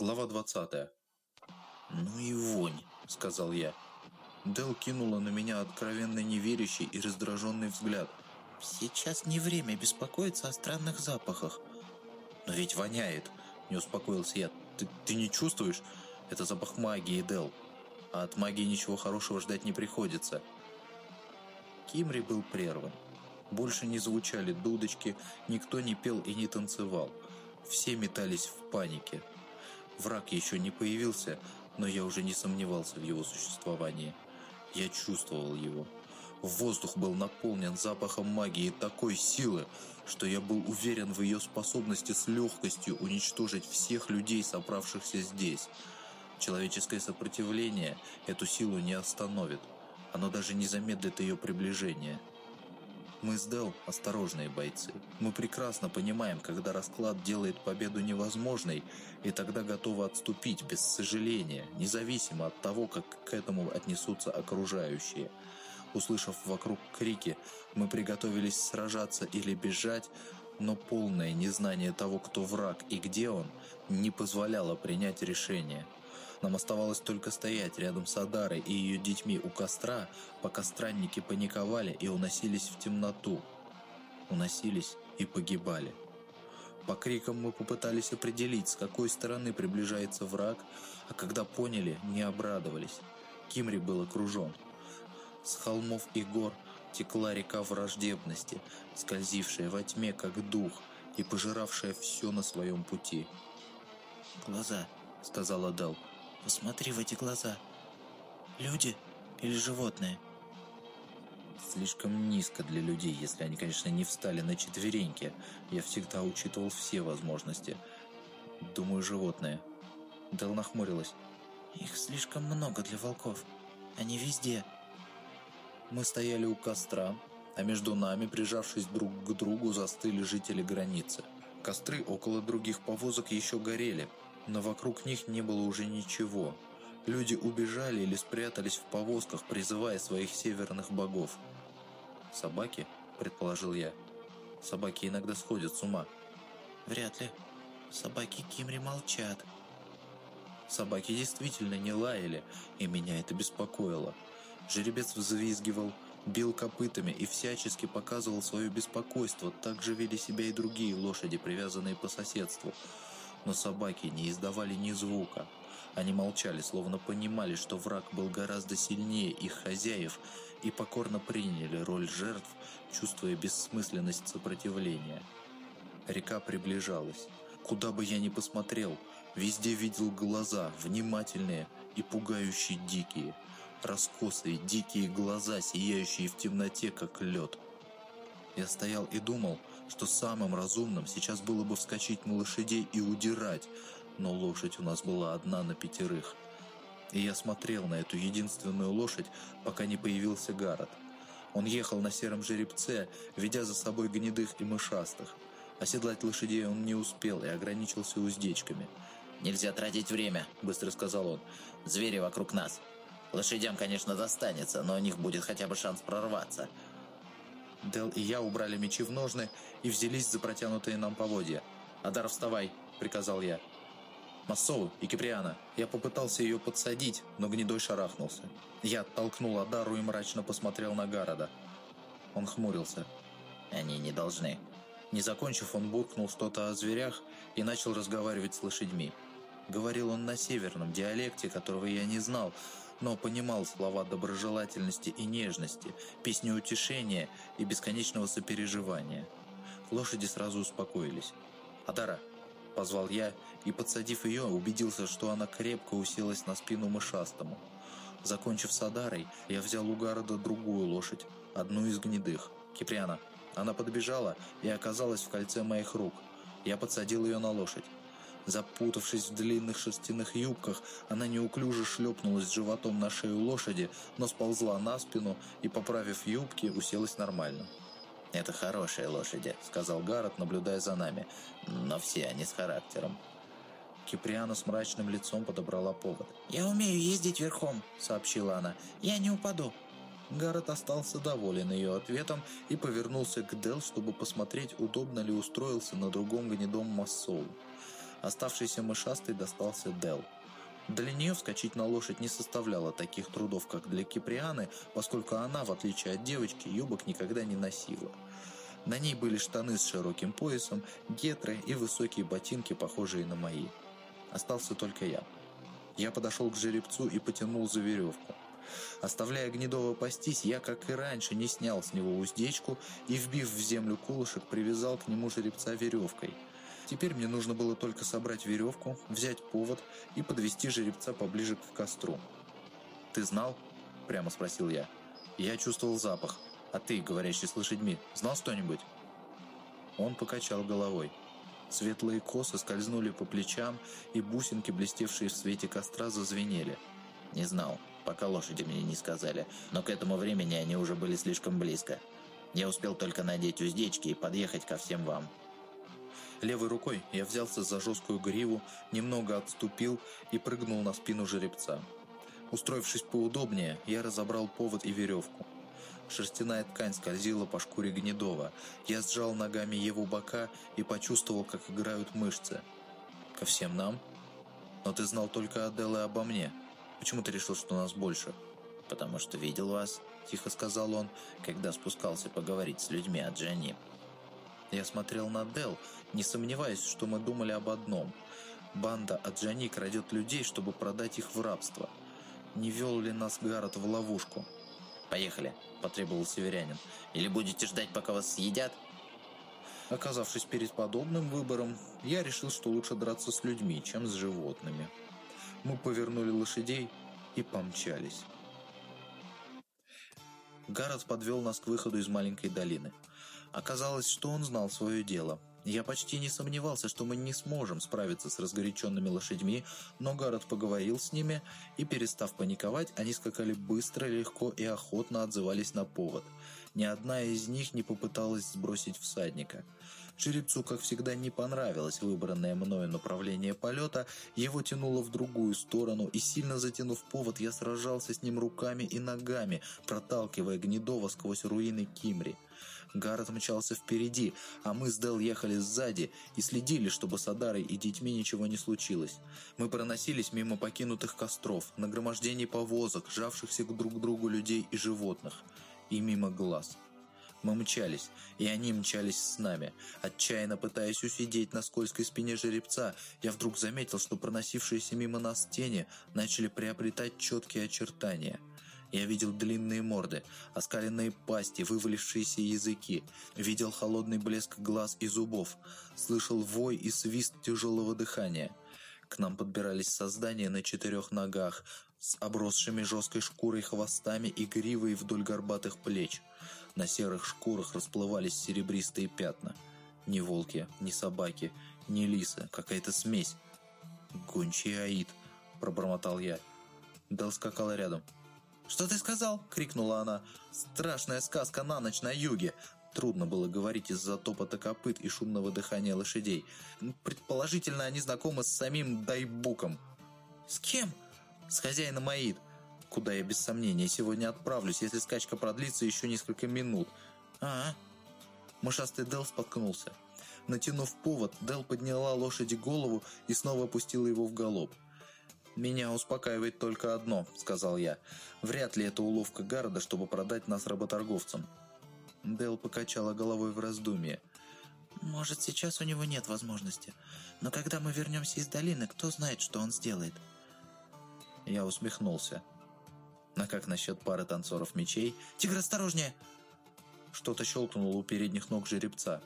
Глава 20. «Ну и вонь», — сказал я. Дел кинула на меня откровенно неверящий и раздраженный взгляд. «Сейчас не время беспокоиться о странных запахах». «Но ведь воняет», — не успокоился я. «Ты, ты не чувствуешь? Это запах магии, Дел. А от магии ничего хорошего ждать не приходится». Кимри был прерван. Больше не звучали дудочки, никто не пел и не танцевал. Все метались в панике. Враг еще не появился, но я уже не сомневался в его существовании. Я чувствовал его. Воздух был наполнен запахом магии такой силы, что я был уверен в ее способности с легкостью уничтожить всех людей, собравшихся здесь. Человеческое сопротивление эту силу не остановит. Оно даже не замедлит ее приближение. Мы с Дел осторожные бойцы. Мы прекрасно понимаем, когда расклад делает победу невозможной, и тогда готовы отступить без сожаления, независимо от того, как к этому отнесутся окружающие. Услышав вокруг крики, мы приготовились сражаться или бежать, но полное незнание того, кто враг и где он, не позволяло принять решение. Нам оставалось только стоять рядом с Адарой и ее детьми у костра, пока странники паниковали и уносились в темноту. Уносились и погибали. По крикам мы попытались определить, с какой стороны приближается враг, а когда поняли, не обрадовались. Кимри был окружен. С холмов и гор текла река враждебности, скользившая во тьме, как дух, и пожиравшая все на своем пути. «Глаза», — сказала Дел. Посмотри в эти глаза. Люди или животные? Слишком низко для людей, если они, конечно, не встали на четвереньки. Я всегда учитывал все возможности. Думаю, животные. Дел нахмурилась. Их слишком много для волков. Они везде. Мы стояли у костра, а между нами, прижавшись друг к другу, застыли жители границы. Костры около других повозок еще горели, но вокруг них не было уже ничего. Люди убежали или спрятались в повозках, призывая своих северных богов. «Собаки?» – предположил я. «Собаки иногда сходят с ума». «Вряд ли. Собаки Кимри молчат». Собаки действительно не лаяли, и меня это беспокоило. Жеребец взвизгивал, бил копытами и всячески показывал свое беспокойство. Так же вели себя и другие лошади, привязанные по соседству – но собаки не издавали ни звука. Они молчали, словно понимали, что враг был гораздо сильнее их хозяев и покорно приняли роль жертв, чувствуя бессмысленность сопротивления. Река приближалась. Куда бы я ни посмотрел, везде видел глаза, внимательные и пугающие дикие. Раскосые, дикие глаза, сияющие в темноте, как лед. Я стоял и думал, что самым разумным сейчас было бы вскочить на лошадей и удирать, но лошадь у нас была одна на пятерых. И я смотрел на эту единственную лошадь, пока не появился Гаррет. Он ехал на сером жеребце, ведя за собой гнедых и мышастых. Оседлать лошадей он не успел и ограничился уздечками. «Нельзя тратить время», — быстро сказал он. «Звери вокруг нас. Лошадям, конечно, достанется, но у них будет хотя бы шанс прорваться. Дел и я убрали мечи в ножны и взялись за протянутые нам поводья. «Адар, вставай!» – приказал я. Массову и Киприана. Я попытался ее подсадить, но гнедой шарахнулся. Я оттолкнул Адару и мрачно посмотрел на Гарода. Он хмурился. «Они не должны». Не закончив, он буркнул что-то о зверях и начал разговаривать с лошадьми. Говорил он на северном диалекте, которого я не знал, но понимал слова доброжелательности и нежности, песни утешения и бесконечного сопереживания. Лошади сразу успокоились. «Адара!» – позвал я и, подсадив ее, убедился, что она крепко уселась на спину мышастому. Закончив с Адарой, я взял у города другую лошадь, одну из гнедых, Киприана. Она подбежала и оказалась в кольце моих рук. Я подсадил ее на лошадь. Запутавшись в длинных шерстяных юбках, она неуклюже шлепнулась животом на шею лошади, но сползла на спину и, поправив юбки, уселась нормально. «Это хорошие лошади», — сказал Гаррет, наблюдая за нами. «Но все они с характером». Киприана с мрачным лицом подобрала повод. «Я умею ездить верхом», — сообщила она. «Я не упаду». Гаррет остался доволен ее ответом и повернулся к Дел, чтобы посмотреть, удобно ли устроился на другом гнедом массоу. Оставшийся мышастый достался Дел. Для нее вскочить на лошадь не составляло таких трудов, как для Киприаны, поскольку она, в отличие от девочки, юбок никогда не носила. На ней были штаны с широким поясом, гетры и высокие ботинки, похожие на мои. Остался только я. Я подошел к жеребцу и потянул за веревку. Оставляя Гнедова пастись, я, как и раньше, не снял с него уздечку и, вбив в землю кулышек, привязал к нему жеребца веревкой. Теперь мне нужно было только собрать веревку, взять повод и подвести жеребца поближе к костру. «Ты знал?» – прямо спросил я. «Я чувствовал запах. А ты, говорящий с лошадьми, знал что-нибудь?» Он покачал головой. Светлые косы скользнули по плечам, и бусинки, блестевшие в свете костра, зазвенели. «Не знал», пока лошади мне не сказали, но к этому времени они уже были слишком близко. Я успел только надеть уздечки и подъехать ко всем вам. Левой рукой я взялся за жесткую гриву, немного отступил и прыгнул на спину жеребца. Устроившись поудобнее, я разобрал повод и веревку. Шерстяная ткань скользила по шкуре Гнедова. Я сжал ногами его бока и почувствовал, как играют мышцы. «Ко всем нам?» «Но ты знал только Аделы обо мне», Почему ты решил, что нас больше?» «Потому что видел вас», — тихо сказал он, когда спускался поговорить с людьми от Джани. Я смотрел на Дел, не сомневаясь, что мы думали об одном. Банда от Джани крадет людей, чтобы продать их в рабство. Не вел ли нас Гаррет в ловушку? «Поехали», — потребовал северянин. «Или будете ждать, пока вас съедят?» Оказавшись перед подобным выбором, я решил, что лучше драться с людьми, чем с животными. Мы повернули лошадей и помчались. Гаррет подвел нас к выходу из маленькой долины. Оказалось, что он знал свое дело. Я почти не сомневался, что мы не сможем справиться с разгоряченными лошадьми, но Гаррет поговорил с ними, и, перестав паниковать, они скакали быстро, легко и охотно отзывались на повод. Ни одна из них не попыталась сбросить всадника – Жеребцу, как всегда, не понравилось выбранное мною направление полета, его тянуло в другую сторону, и сильно затянув повод, я сражался с ним руками и ногами, проталкивая Гнедова сквозь руины Кимри. Гаррет мчался впереди, а мы с Дел ехали сзади и следили, чтобы с Адарой и детьми ничего не случилось. Мы проносились мимо покинутых костров, нагромождений повозок, жавшихся друг к другу людей и животных, и мимо глаз. Мы мчались, и они мчались с нами. Отчаянно пытаясь усидеть на скользкой спине жеребца, я вдруг заметил, что проносившиеся мимо нас тени начали приобретать четкие очертания. Я видел длинные морды, оскаленные пасти, вывалившиеся языки, видел холодный блеск глаз и зубов, слышал вой и свист тяжелого дыхания. К нам подбирались создания на четырех ногах, с обросшими жесткой шкурой хвостами и гривой вдоль горбатых плеч. На серых шкурах расплывались серебристые пятна. Ни волки, ни собаки, ни лисы, какая-то смесь. «Гончий аид», — пробормотал я. Дел скакала рядом. «Что ты сказал?» — крикнула она. «Страшная сказка на ночь на юге!» Трудно было говорить из-за топота копыт и шумного дыхания лошадей. Предположительно, они знакомы с самим Дайбуком. «С кем?» «С хозяином Аид куда я без сомнения сегодня отправлюсь, если скачка продлится еще несколько минут. А, -а. Мышастый Дел споткнулся. Натянув повод, Дел подняла лошади голову и снова опустила его в галоп. «Меня успокаивает только одно», — сказал я. «Вряд ли это уловка Гарда, чтобы продать нас работорговцам». Дел покачала головой в раздумье. «Может, сейчас у него нет возможности. Но когда мы вернемся из долины, кто знает, что он сделает?» Я усмехнулся. А как насчет пары танцоров мечей? «Тигр, осторожнее!» Что-то щелкнуло у передних ног жеребца.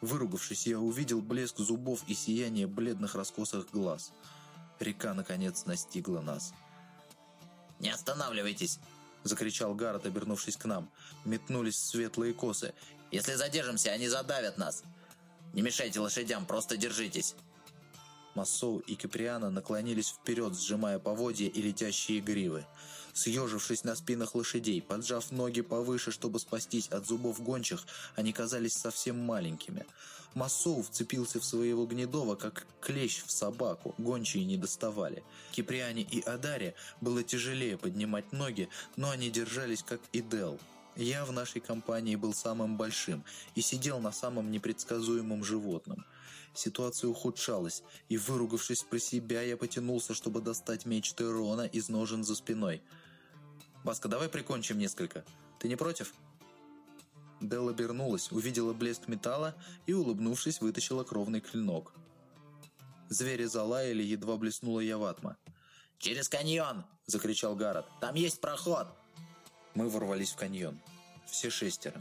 Выругавшись, я увидел блеск зубов и сияние бледных раскосых глаз. Река, наконец, настигла нас. «Не останавливайтесь!» — закричал Гаррет, обернувшись к нам. Метнулись светлые косы. «Если задержимся, они задавят нас! Не мешайте лошадям, просто держитесь!» Массоу и Киприана наклонились вперед, сжимая поводья и летящие гривы съежившись на спинах лошадей, поджав ноги повыше, чтобы спастись от зубов гончих, они казались совсем маленькими. Массоу вцепился в своего гнедова, как клещ в собаку, гончие не доставали. Киприане и Адаре было тяжелее поднимать ноги, но они держались как и Дел. Я в нашей компании был самым большим и сидел на самом непредсказуемом животном. Ситуация ухудшалась, и, выругавшись про себя, я потянулся, чтобы достать меч Терона из ножен за спиной. «Баска, давай прикончим несколько. Ты не против?» Дел обернулась, увидела блеск металла и, улыбнувшись, вытащила кровный клинок. Звери залаяли, едва блеснула Яватма. «Через каньон!» – закричал Гаррет. «Там есть проход!» Мы ворвались в каньон. Все шестеро,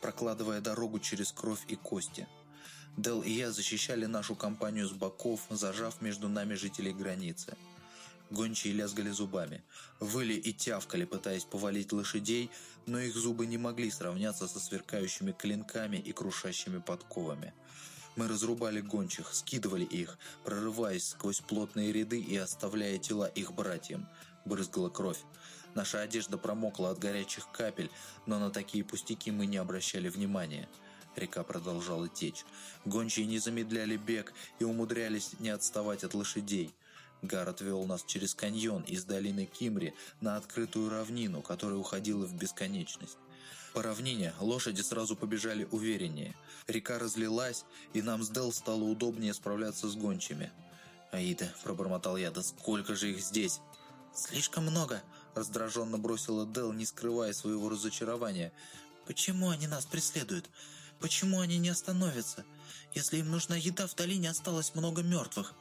прокладывая дорогу через кровь и кости. Дел и я защищали нашу компанию с боков, зажав между нами жителей границы. Гончие лязгали зубами, выли и тявкали, пытаясь повалить лошадей, но их зубы не могли сравняться со сверкающими клинками и крушащими подковами. Мы разрубали гончих, скидывали их, прорываясь сквозь плотные ряды и оставляя тела их братьям. Брызгала кровь. Наша одежда промокла от горячих капель, но на такие пустяки мы не обращали внимания. Река продолжала течь. Гончие не замедляли бег и умудрялись не отставать от лошадей. Гаррет вел нас через каньон из долины Кимри на открытую равнину, которая уходила в бесконечность. По равнине лошади сразу побежали увереннее. Река разлилась, и нам с Дел стало удобнее справляться с гончими. «Аида», — пробормотал я, — «да сколько же их здесь?» «Слишком много», — раздраженно бросила Дел, не скрывая своего разочарования. «Почему они нас преследуют? Почему они не остановятся? Если им нужна еда, в долине осталось много мертвых».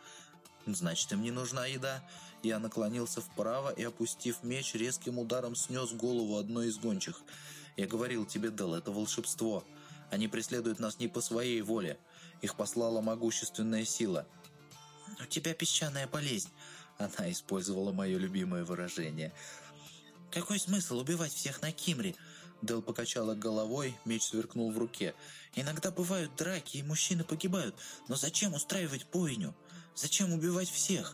«Значит, им не нужна еда». Я наклонился вправо и, опустив меч, резким ударом снес голову одной из гончих — я говорил тебе, Дел, это волшебство. Они преследуют нас не по своей воле. Их послала могущественная сила. «У тебя песчаная болезнь». Она использовала мое любимое выражение. «Какой смысл убивать всех на Кимре?» Дел покачала головой, меч сверкнул в руке. «Иногда бывают драки, и мужчины погибают. Но зачем устраивать бойню? Зачем убивать всех?»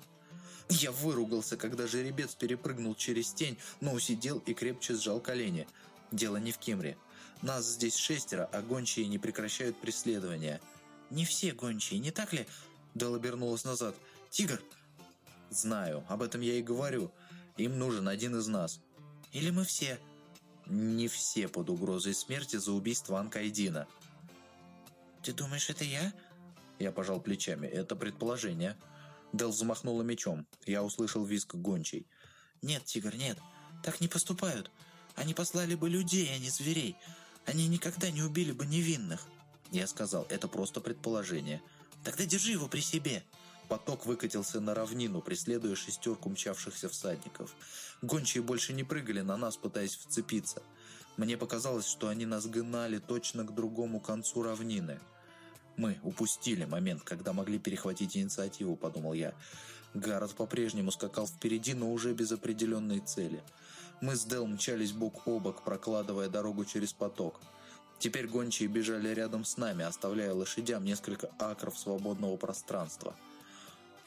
Я выругался, когда жеребец перепрыгнул через тень, но усидел и крепче сжал колени. Дело не в Кимре. Нас здесь шестеро, а гончие не прекращают преследования. Не все гончие, не так ли? Дел обернулась назад. Тигр! Знаю, об этом я и говорю. Им нужен один из нас. Или мы все? Не все под угрозой смерти за убийство Анкайдина. Ты думаешь, это я? Я пожал плечами. Это предположение. Дел замахнула мечом. Я услышал визг гончей. Нет, Тигр, нет. Так не поступают. Они послали бы людей, а не зверей. Они никогда не убили бы невинных. Я сказал, это просто предположение. Тогда держи его при себе. Поток выкатился на равнину, преследуя шестерку мчавшихся всадников. Гончие больше не прыгали на нас, пытаясь вцепиться. Мне показалось, что они нас гнали точно к другому концу равнины. Мы упустили момент, когда могли перехватить инициативу, подумал я. Гаррет по-прежнему скакал впереди, но уже без определенной цели. Мы с Дел мчались бок о бок, прокладывая дорогу через поток. Теперь гончие бежали рядом с нами, оставляя лошадям несколько акров свободного пространства.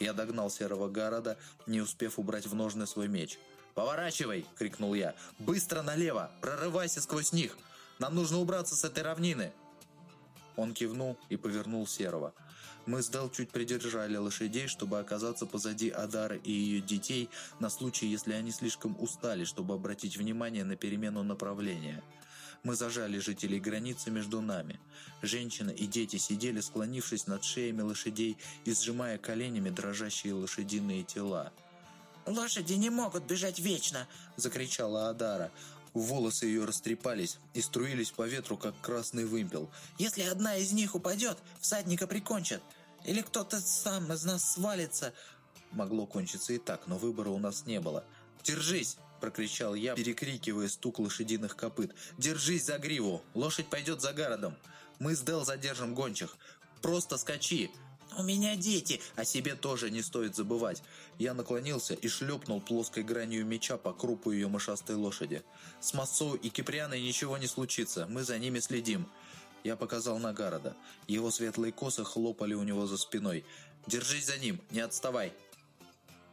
Я догнал серого города, не успев убрать в ножны свой меч. «Поворачивай!» — крикнул я. «Быстро налево! Прорывайся сквозь них! Нам нужно убраться с этой равнины!» Он кивнул и повернул серого. Мы с Дел чуть придержали лошадей, чтобы оказаться позади Адары и ее детей на случай, если они слишком устали, чтобы обратить внимание на перемену направления. Мы зажали жителей границы между нами. Женщины и дети сидели, склонившись над шеями лошадей и сжимая коленями дрожащие лошадиные тела. «Лошади не могут бежать вечно!» – закричала Адара. Волосы ее растрепались и струились по ветру, как красный вымпел. «Если одна из них упадет, всадника прикончат. Или кто-то сам из нас свалится». Могло кончиться и так, но выбора у нас не было. «Держись!» – прокричал я, перекрикивая стук лошадиных копыт. «Держись за гриву! Лошадь пойдет за городом! Мы с Дел задержим гончих! Просто скачи!» «У меня дети!» О себе тоже не стоит забывать. Я наклонился и шлепнул плоской гранью меча по крупу ее мышастой лошади. С Массоу и Киприаной ничего не случится, мы за ними следим. Я показал на Гарода. Его светлые косы хлопали у него за спиной. «Держись за ним, не отставай!»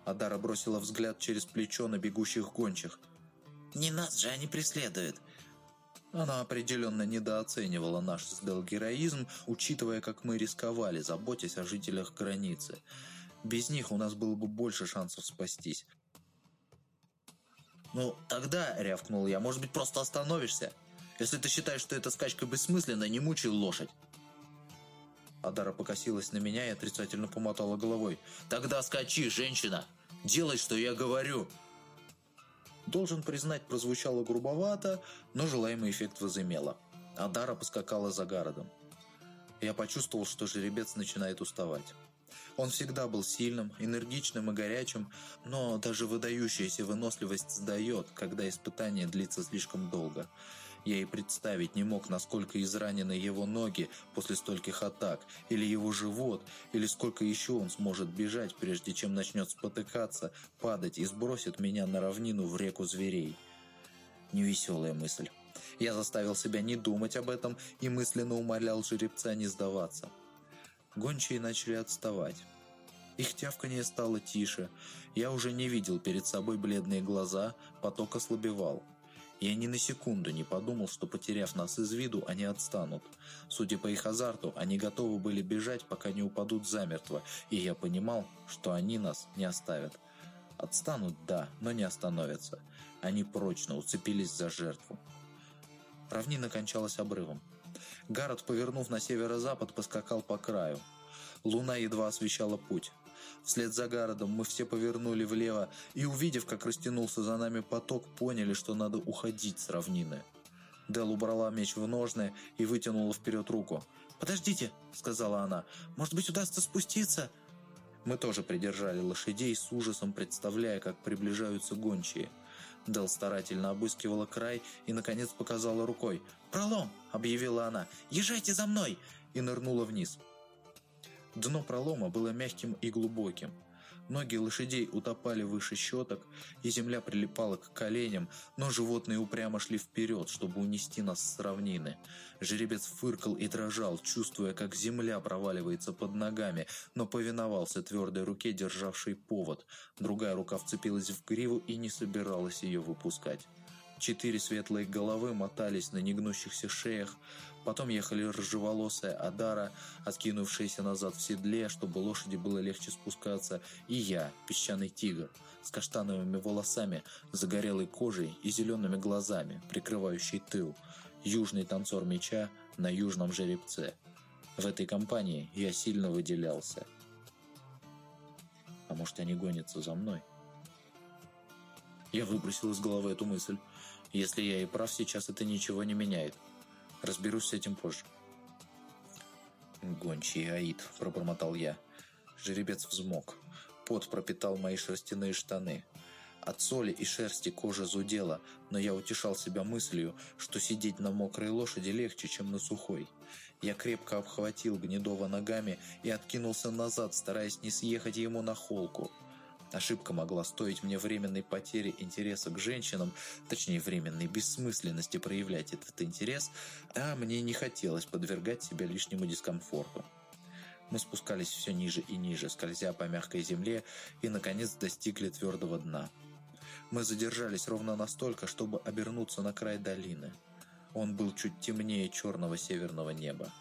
Адара бросила взгляд через плечо на бегущих гончих. «Не нас же они преследуют!» Она определенно недооценивала наш с героизм, учитывая, как мы рисковали, заботясь о жителях границы. Без них у нас было бы больше шансов спастись. «Ну, тогда», — рявкнул я, — «может быть, просто остановишься? Если ты считаешь, что эта скачка бессмысленна, не мучай лошадь». Адара покосилась на меня и отрицательно помотала головой. «Тогда скачи, женщина! Делай, что я говорю!» Должен признать, прозвучало грубовато, но желаемый эффект возымело. Адара поскакала за городом. Я почувствовал, что жеребец начинает уставать. Он всегда был сильным, энергичным и горячим, но даже выдающаяся выносливость сдает, когда испытание длится слишком долго. Я и представить не мог, насколько изранены его ноги после стольких атак, или его живот, или сколько еще он сможет бежать, прежде чем начнет спотыкаться, падать и сбросит меня на равнину в реку зверей. Невеселая мысль. Я заставил себя не думать об этом и мысленно умолял жеребца не сдаваться. Гончие начали отставать. Их тявканье стало тише. Я уже не видел перед собой бледные глаза, поток ослабевал. Я ни на секунду не подумал, что, потеряв нас из виду, они отстанут. Судя по их азарту, они готовы были бежать, пока не упадут замертво, и я понимал, что они нас не оставят. Отстанут, да, но не остановятся. Они прочно уцепились за жертву. Равнина кончалась обрывом. Гаррет, повернув на северо-запад, поскакал по краю. Луна едва освещала путь. Вслед за городом мы все повернули влево и, увидев, как растянулся за нами поток, поняли, что надо уходить с равнины. Дел убрала меч в ножны и вытянула вперед руку. «Подождите», — сказала она, — «может быть, удастся спуститься?» Мы тоже придержали лошадей с ужасом, представляя, как приближаются гончие. Дел старательно обыскивала край и, наконец, показала рукой. «Пролом!» — объявила она. «Езжайте за мной!» и нырнула вниз. Дно пролома было мягким и глубоким. Ноги лошадей утопали выше щеток, и земля прилипала к коленям, но животные упрямо шли вперед, чтобы унести нас с равнины. Жеребец фыркал и дрожал, чувствуя, как земля проваливается под ногами, но повиновался твердой руке, державшей повод. Другая рука вцепилась в гриву и не собиралась ее выпускать. Четыре светлые головы мотались на негнущихся шеях, Потом ехали рыжеволосая Адара, откинувшаяся назад в седле, чтобы лошади было легче спускаться, и я, песчаный тигр, с каштановыми волосами, загорелой кожей и зелеными глазами, прикрывающий тыл, южный танцор меча на южном жеребце. В этой компании я сильно выделялся. А может, они гонятся за мной? Я выбросил из головы эту мысль. Если я и прав, сейчас это ничего не меняет. Разберусь с этим позже. «Гончий Аид», — пробормотал я. Жеребец взмок. Пот пропитал мои шерстяные штаны. От соли и шерсти кожа зудела, но я утешал себя мыслью, что сидеть на мокрой лошади легче, чем на сухой. Я крепко обхватил Гнедова ногами и откинулся назад, стараясь не съехать ему на холку. Ошибка могла стоить мне временной потери интереса к женщинам, точнее временной бессмысленности проявлять этот интерес, а мне не хотелось подвергать себя лишнему дискомфорту. Мы спускались все ниже и ниже, скользя по мягкой земле, и, наконец, достигли твердого дна. Мы задержались ровно настолько, чтобы обернуться на край долины. Он был чуть темнее черного северного неба.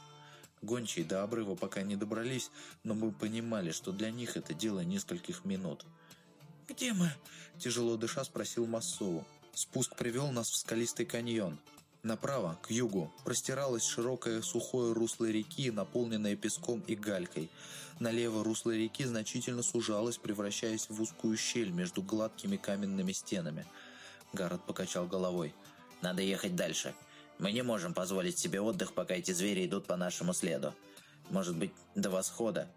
Гончие до обрыва пока не добрались, но мы понимали, что для них это дело нескольких минут – «Где мы?» – тяжело дыша спросил Массоу. Спуск привел нас в скалистый каньон. Направо, к югу, простиралось широкое сухое русло реки, наполненное песком и галькой. Налево русло реки значительно сужалось, превращаясь в узкую щель между гладкими каменными стенами. Гаррет покачал головой. «Надо ехать дальше. Мы не можем позволить себе отдых, пока эти звери идут по нашему следу. Может быть, до восхода?»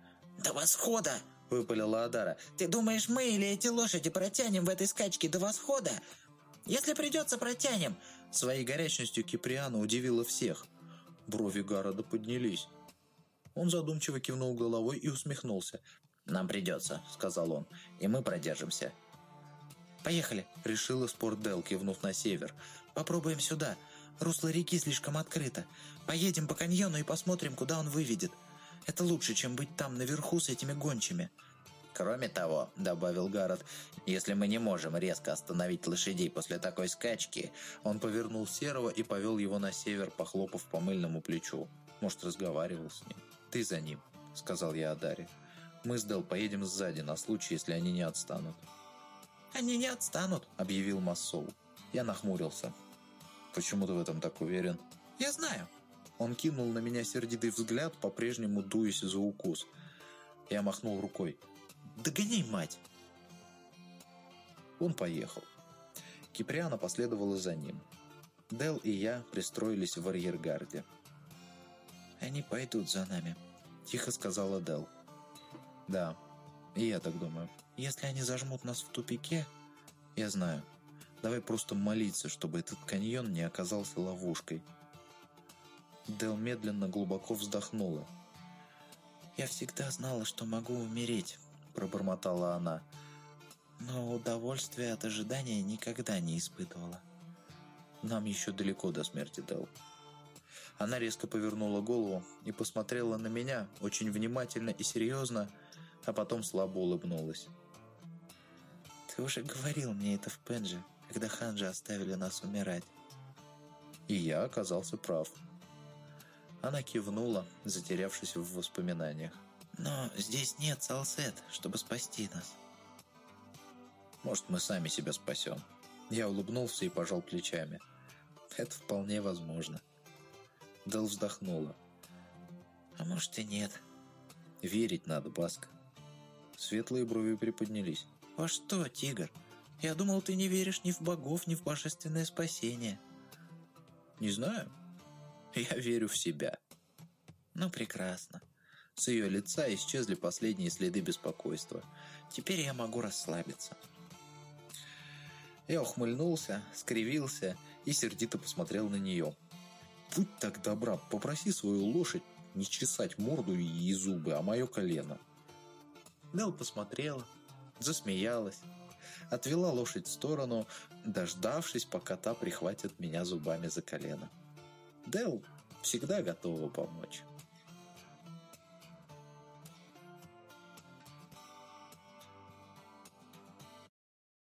«До восхода!» выпалила Адара. «Ты думаешь, мы или эти лошади протянем в этой скачке до восхода? Если придется, протянем!» Своей горячностью Киприана удивила всех. Брови Гарода поднялись. Он задумчиво кивнул головой и усмехнулся. «Нам придется», — сказал он, — «и мы продержимся». «Поехали», — решила Спортдел, кивнув на север. «Попробуем сюда. Русло реки слишком открыто. Поедем по каньону и посмотрим, куда он выведет». Это лучше, чем быть там наверху с этими гончими». «Кроме того», — добавил Гаррет, — «если мы не можем резко остановить лошадей после такой скачки...» Он повернул Серого и повел его на север, похлопав по мыльному плечу. Может, разговаривал с ним. «Ты за ним», — сказал я Адаре. «Мы с Дел поедем сзади, на случай, если они не отстанут». «Они не отстанут», — объявил Массоу. Я нахмурился. «Почему ты в этом так уверен?» «Я знаю». Он кинул на меня сердитый взгляд, по-прежнему дуясь за укус. Я махнул рукой. «Догоняй, мать!» Он поехал. Киприана последовала за ним. Дел и я пристроились в арьергарде. «Они пойдут за нами», — тихо сказала Дел. «Да, и я так думаю. Если они зажмут нас в тупике...» «Я знаю. Давай просто молиться, чтобы этот каньон не оказался ловушкой». Дел медленно глубоко вздохнула. «Я всегда знала, что могу умереть», — пробормотала она. «Но удовольствия от ожидания никогда не испытывала». «Нам еще далеко до смерти, Дел». Она резко повернула голову и посмотрела на меня очень внимательно и серьезно, а потом слабо улыбнулась. «Ты уже говорил мне это в Пенже, когда ханжи оставили нас умирать». И я оказался прав. Она кивнула, затерявшись в воспоминаниях. «Но здесь нет Салсет, чтобы спасти нас». «Может, мы сами себя спасем?» Я улыбнулся и пожал плечами. «Это вполне возможно». Дел вздохнула. «А может и нет». «Верить надо, Баска». Светлые брови приподнялись. «Во что, тигр? Я думал, ты не веришь ни в богов, ни в божественное спасение». «Не знаю. Я верю в себя». «Ну, прекрасно». С ее лица исчезли последние следы беспокойства. «Теперь я могу расслабиться». Я ухмыльнулся, скривился и сердито посмотрел на нее. «Будь так добра, попроси свою лошадь не чесать морду и зубы, а мое колено». Нел посмотрела, засмеялась, отвела лошадь в сторону, дождавшись, пока та прихватит меня зубами за колено. Дел всегда готова помочь.